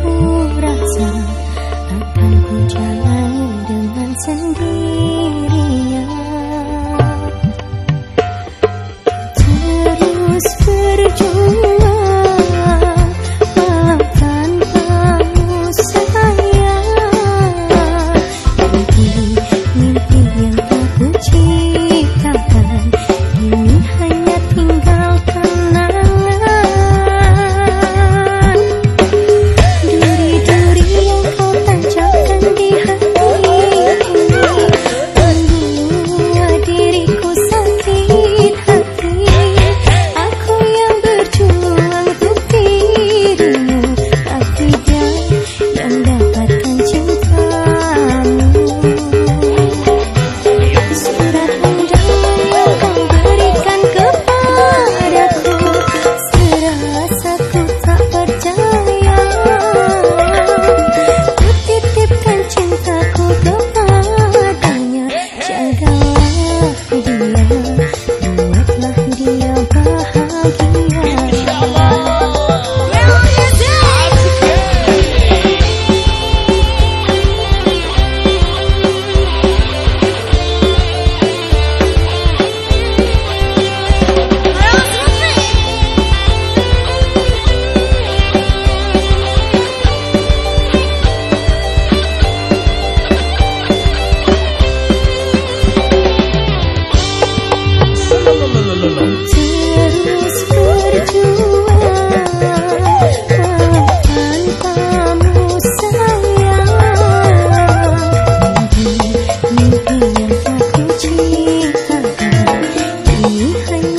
aku rasa akan ku jalani dengan sendirinya. Terus berjuang Ini.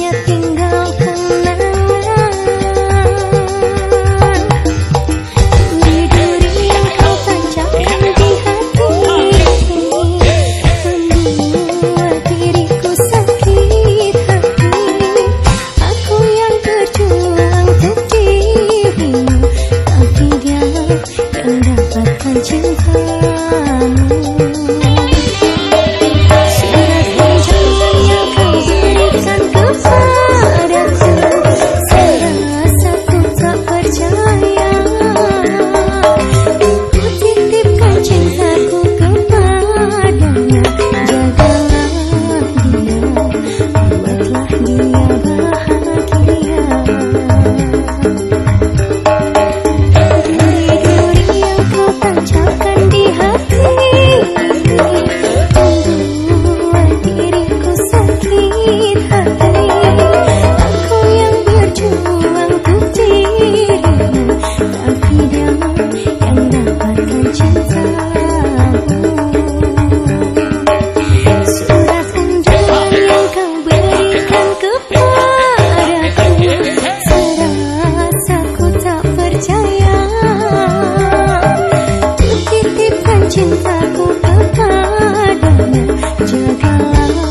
这个老